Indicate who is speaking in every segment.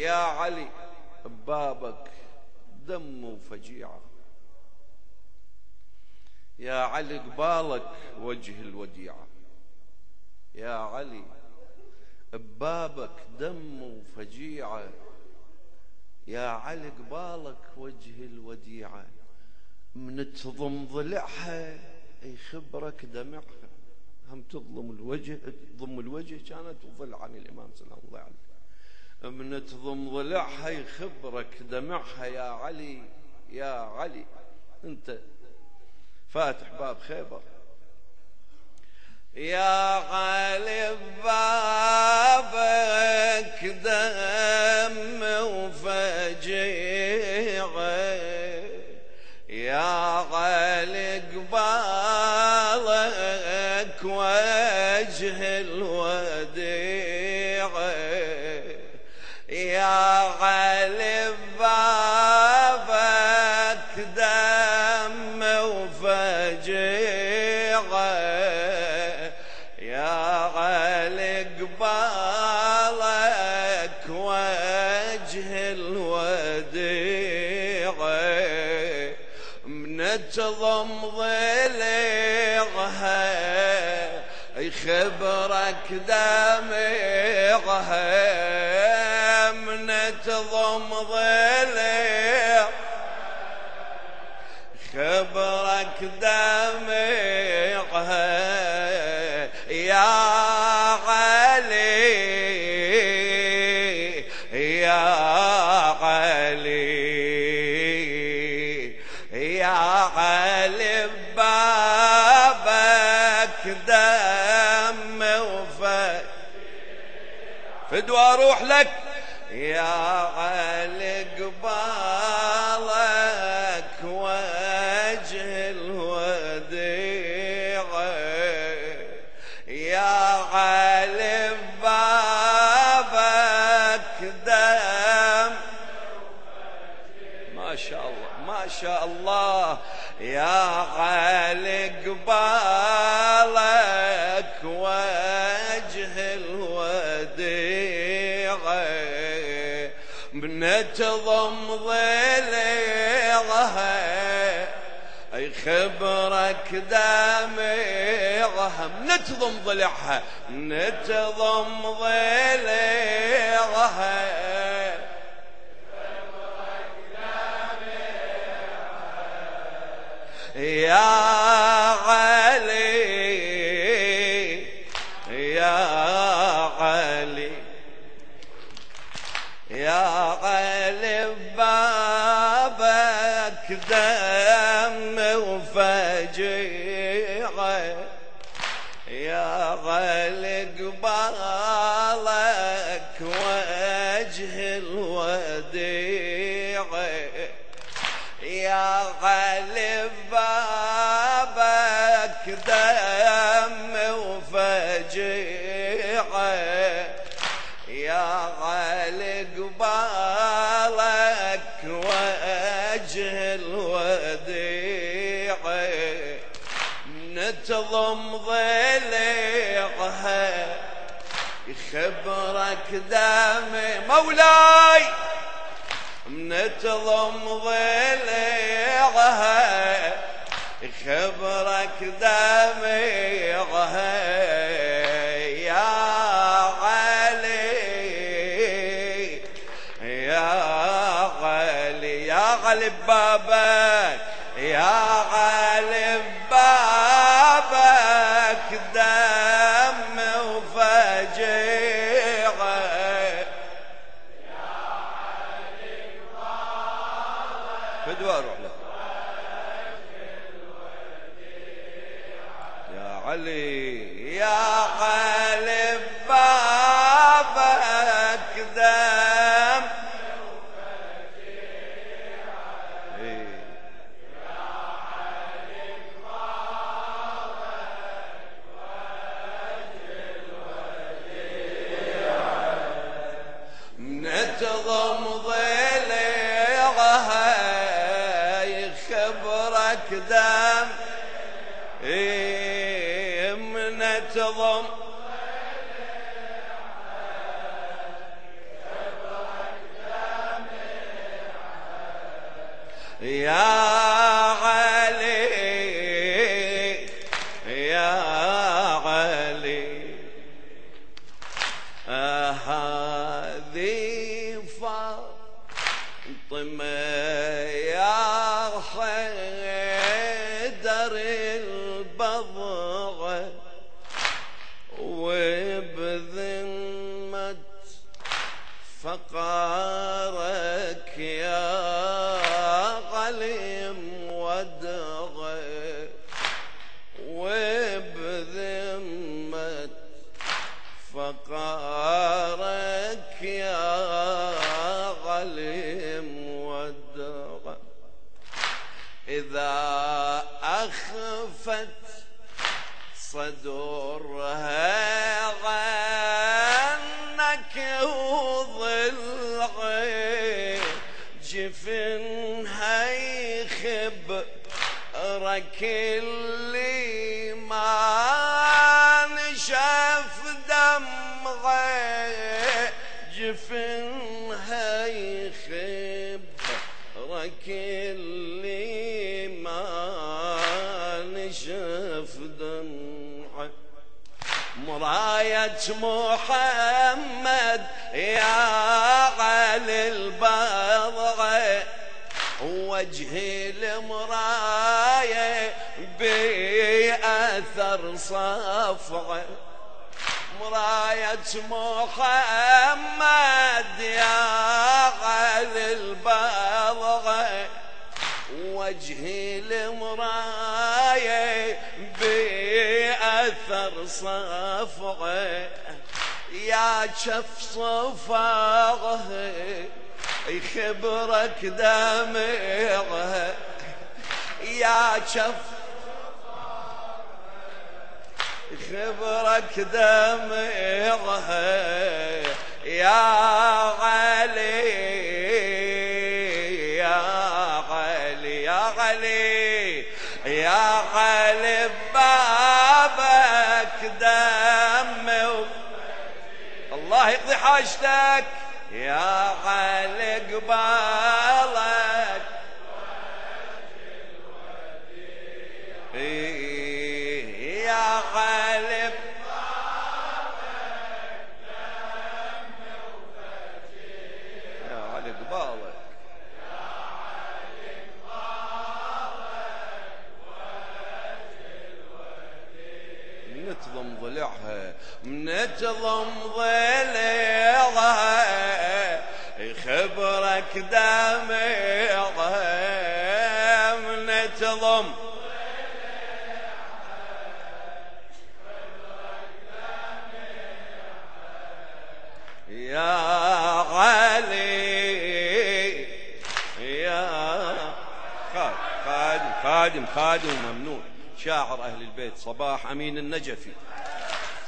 Speaker 1: يا علي ببابك دم وفجيعة. يا علي قبالك وجه الوديعة. يا علي ببابك دم وفجيعة. يا علي قبالك وجه الوديعة. من تضم ضلعها يخبرك دمعها. هم تظلم الوجه تضم الوجه كانت تظل عن الإمام سلام الله عليه. من تضم ضلعها يخبرك دمعها يا علي يا علي. أنت فاتح باب خيبر. يا علي بابك دم وفجيعه يا علي قبالك وجه الوديعه علي بابك دم وفجيعة. يا علي قبالك وجه الوديعة. من تضم ضلعها يخبرك دمعها من تضم ضلع خبرك دمعها فدوى أروح لك. يا بنتضم ضلعها أي خبرك دمعها نتضم ضلعها نتضم يا غالب بابك دم وفجيعة. يا غالب بالك وجه الوديعه نتضم ضلعها يخبرك دمي مولاي. نتضم ضلعها خبرك دمعها يا علي يا علي يا علي بابك يا علي بابك دم وفجيعه يا علي محمد يا علي البضعه وجه المراية بأثر صفعه مراية محمد يا علي البلغة وجه المراية بأثر صفعه يا شف صفاغه يخبرك دمعها يا شف خبرك دمعها يا علي حاجتك يا علي قبالك يا علي يا علي قبالك منتظم ضلعها منتظم ضلعها. خبرك دمعها منتظم يا علي يا خادم خادم خادم ممنون. شاعر أهل البيت صباح أمين النجفي.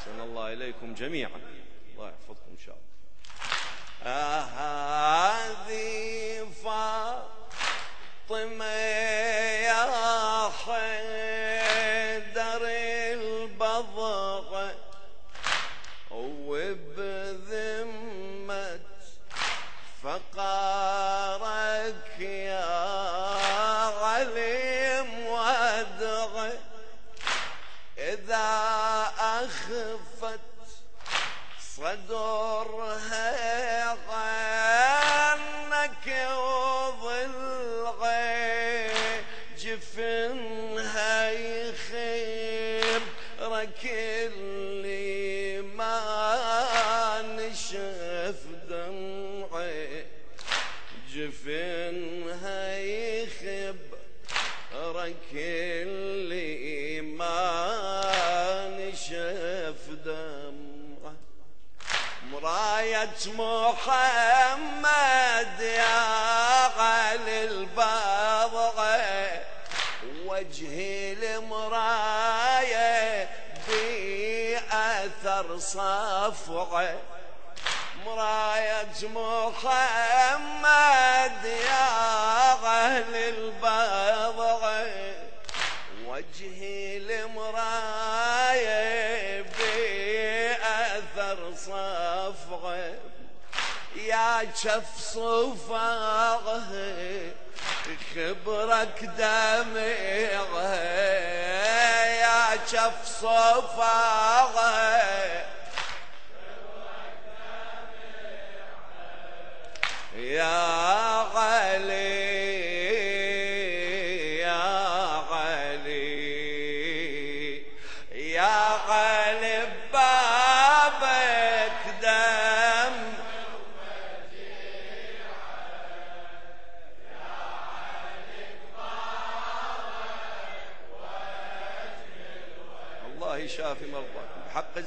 Speaker 1: سن الله إليكم جميعا. الله يحفظكم إن شاء الله. هذه فاطمة يا حيدر البضغة وبذمة فقارك يا إذا محمد يا علي البضعة وجه المراية بأثر صفعه مراية محمد يا أهل البضع. وجه المراية بأثر صفغة يا جف خبرك دمعه. يا جف صفاه يا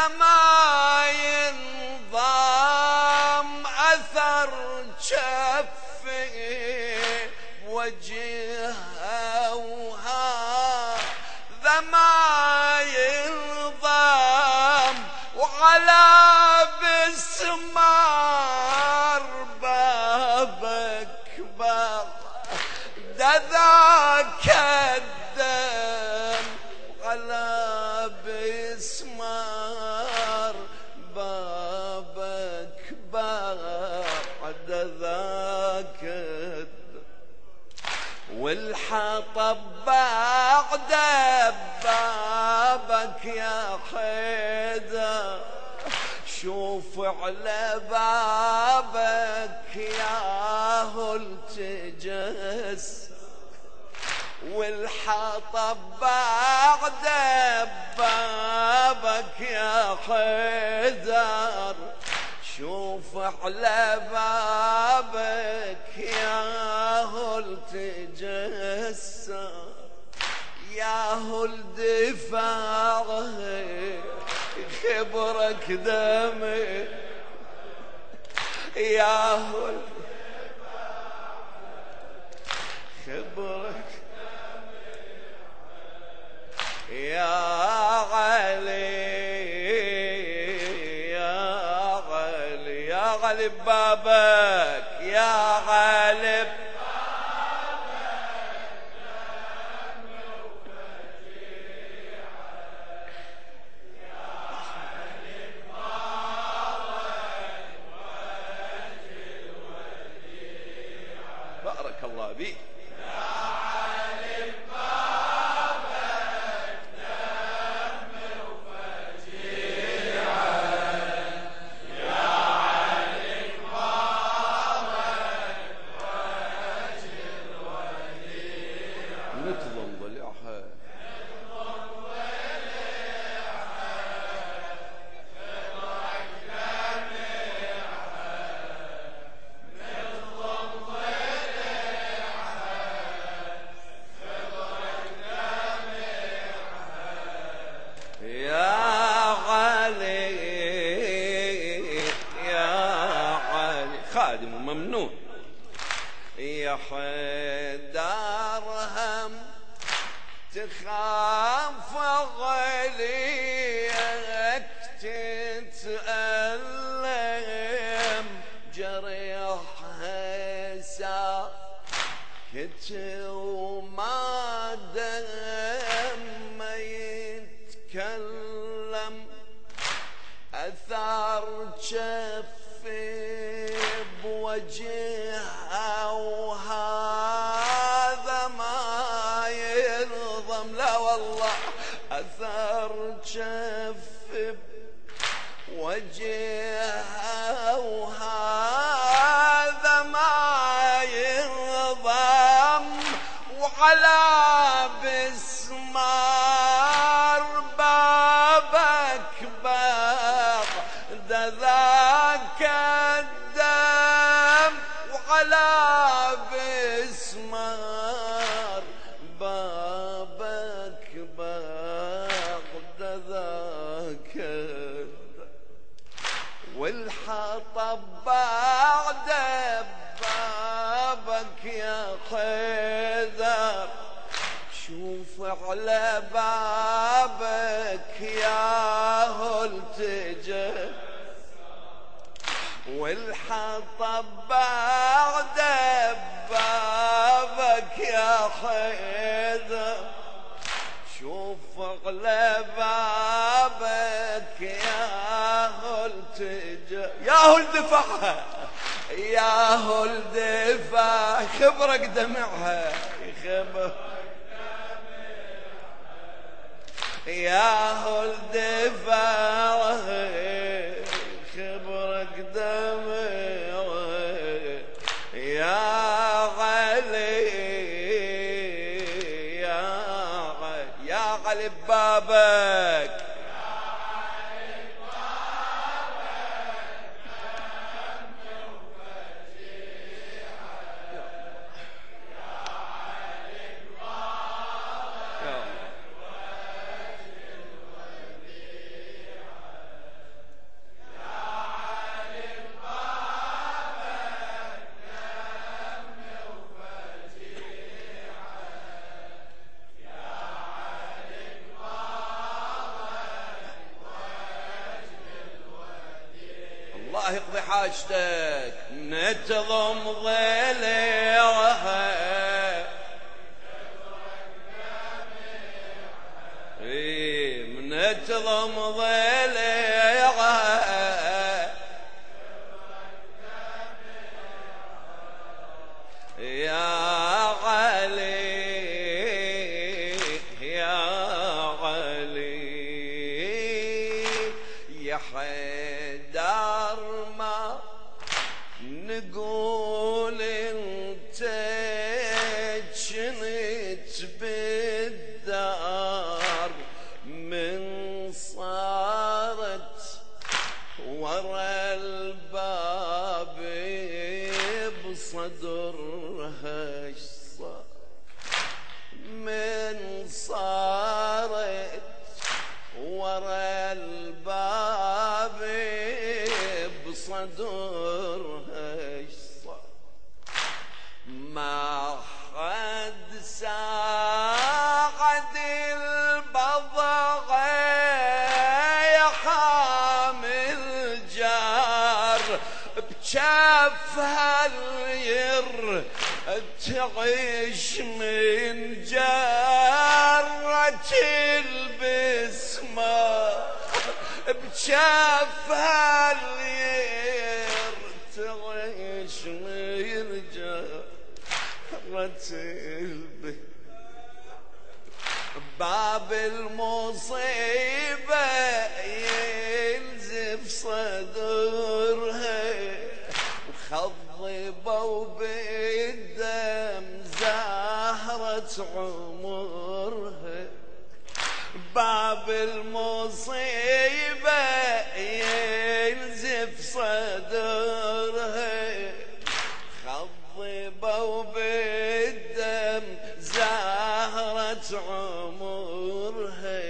Speaker 1: السماء بابك يا حيدر. شوف على بابك يا هل تجس. والحطب بعد بابك يا حيدر. شوف على بابك كده yeah. دمعها خبر. يا هو الدفع خبرك دمعها يا علي يا علي يا علي ببابك نتضم ظليرها اي منتظم ظليرها الير تعيش من جارة البسمة بشافها الير تعيش من جارة البسمة. باب المصيبة ينزف صدرها. خضبوا بالدم زهرة عمرها. باب المصيبة ينزف صدرها. خضبوا بالدم زهرة عمرها.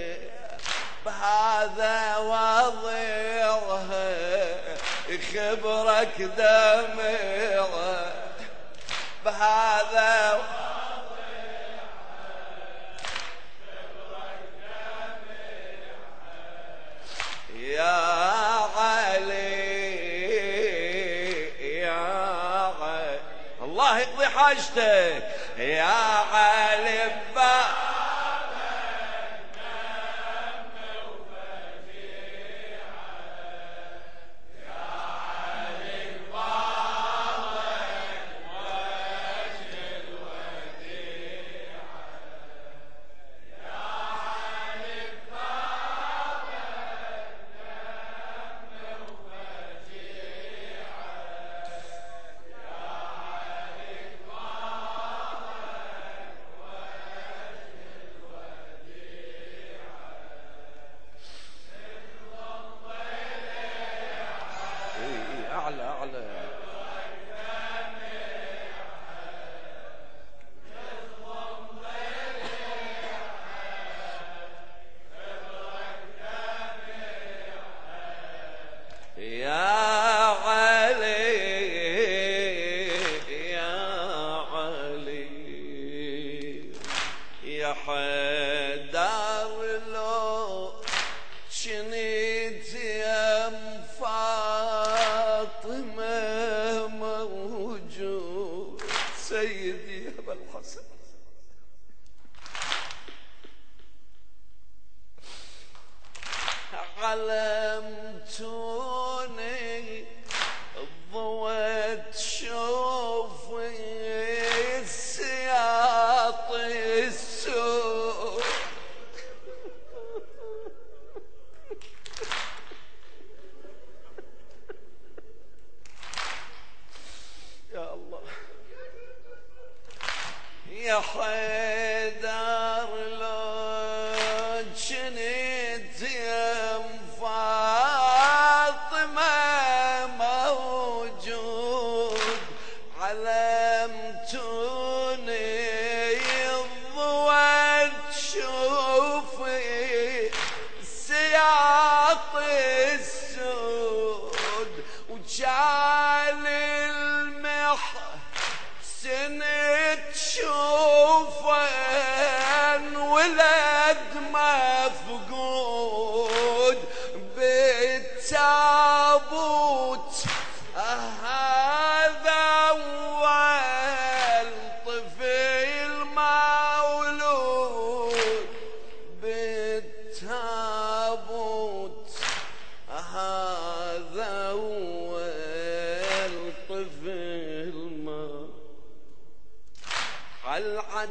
Speaker 1: بهذا خبرك دمعة بهذا يا علي يا علي. الله يقضي حاجتك. يا علي.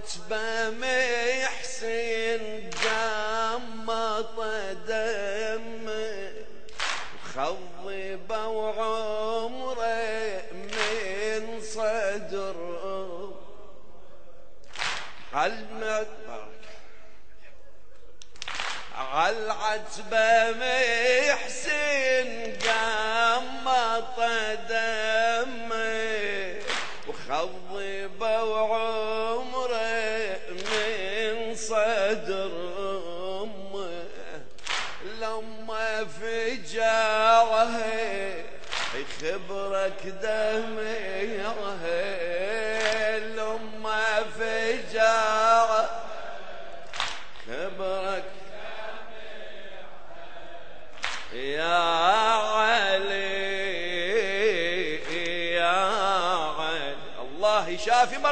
Speaker 1: عتبة محسن جمط دمه خضب وعمره من صدره العتبة عالعتبة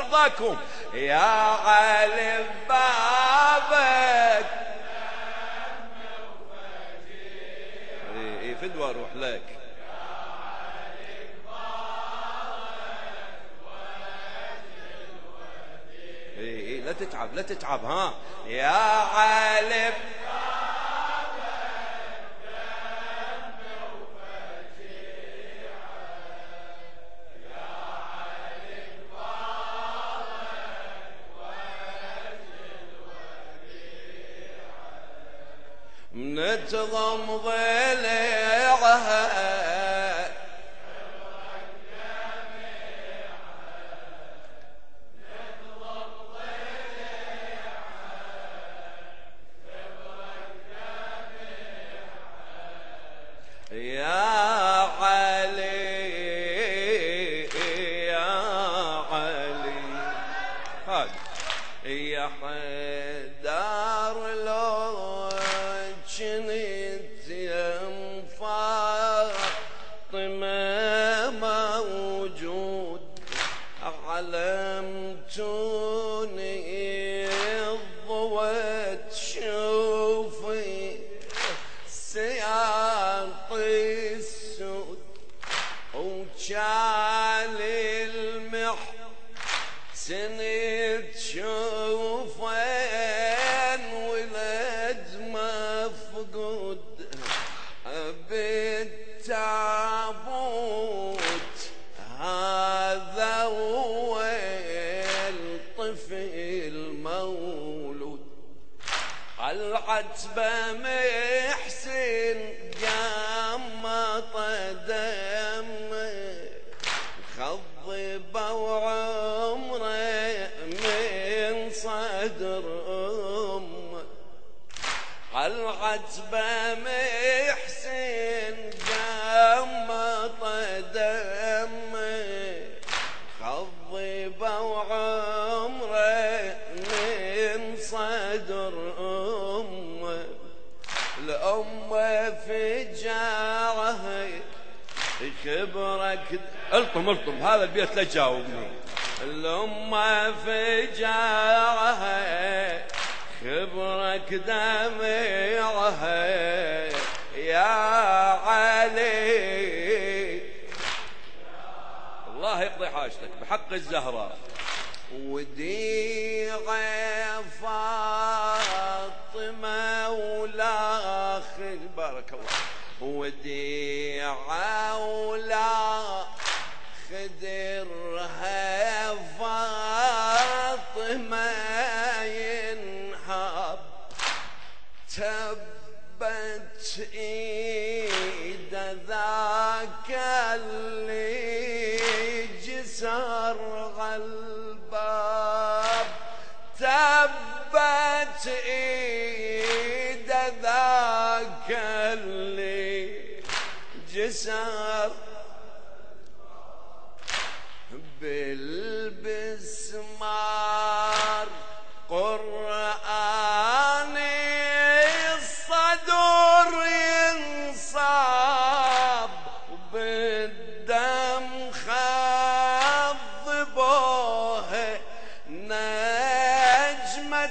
Speaker 1: مرضاكم يا علي بابك. إيه، فدوى أروح لك. إيه، لا تتعب لا تتعب ها. يا علي نتغمض ليه وأتبى هذا البيت لا تجاوبني. الأمة فجاعها خبرك دمعها يا علي. الله يقضي حاجتك بحق الزهراء وديع فاطمة ولا بارك الله. وديع ولا إيد ذاك اللي جسر الباب تبت إيد ذاك اللي جسر نجمة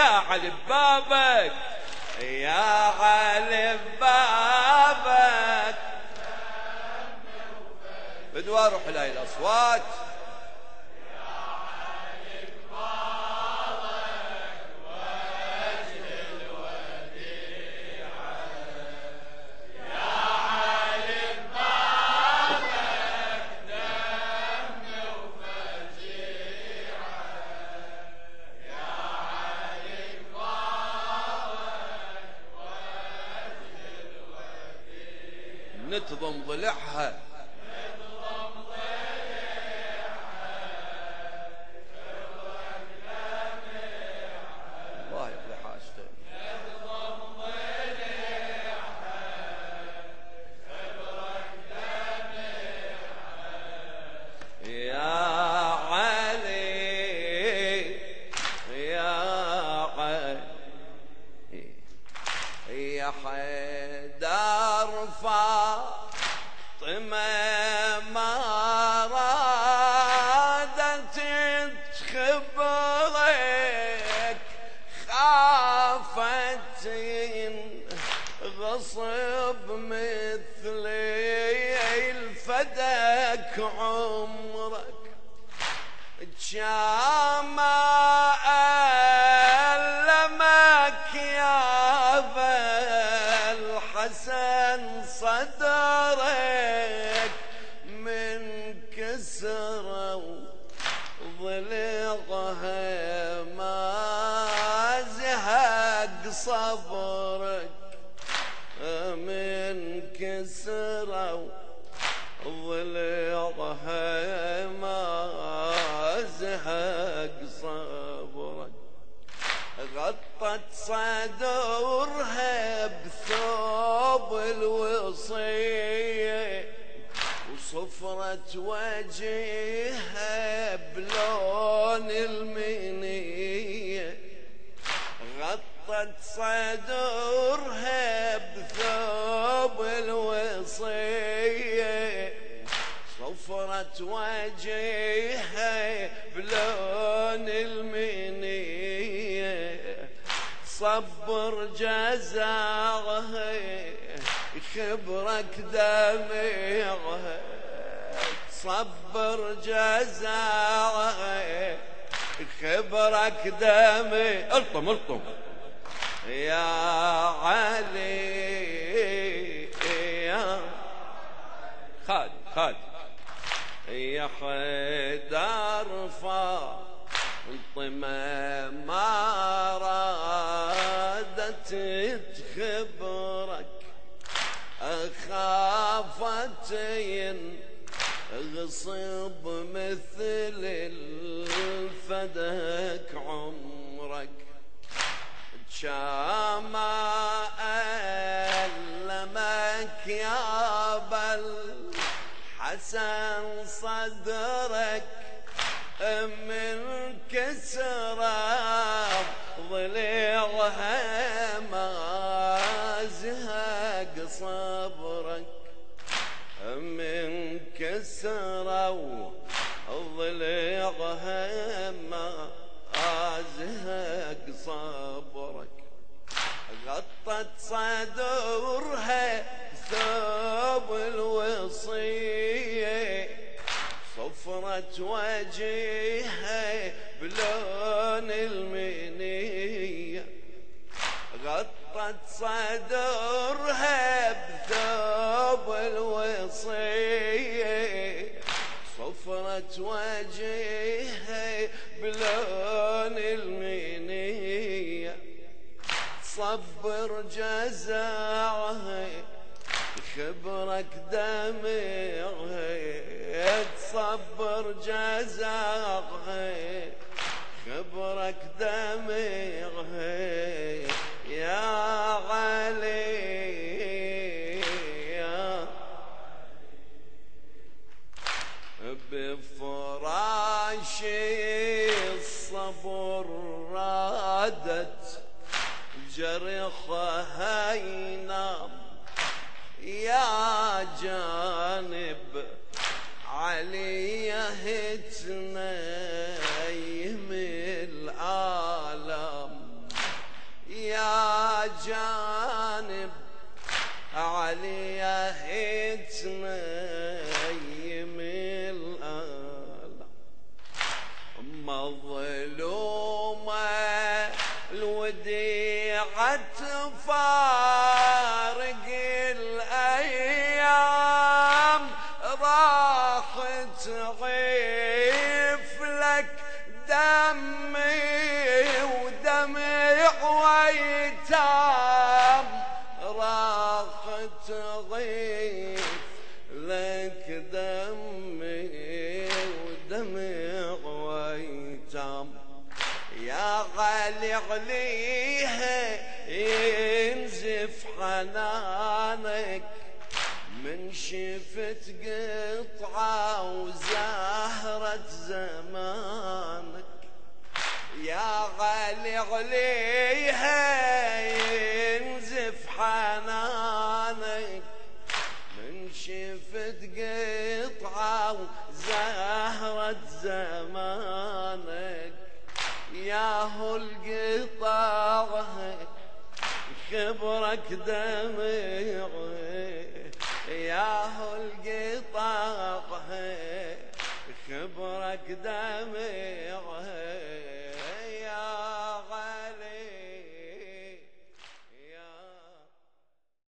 Speaker 1: علي بابك يا علي بابك. بدوا أروح لهي الأصوات. نتضم ضلعها الله يقضي حاجته. يا علي يا علي يا ما رادت خافت غصب مثلي الفدك عمرك. جاما غطت صدرها بثوب الوصية وصفرت وجهها صبر جزاغه خبرك دميغه صبر جزاغه خبرك دمي الطم الطم. Krishna. يصبر جزاعه خبرك دمعه تصبر جزاعه خبرك دمعه. يا جرخها ينام يا جانب علي يهتنا يهمل العالم يا جانب علي يهتنا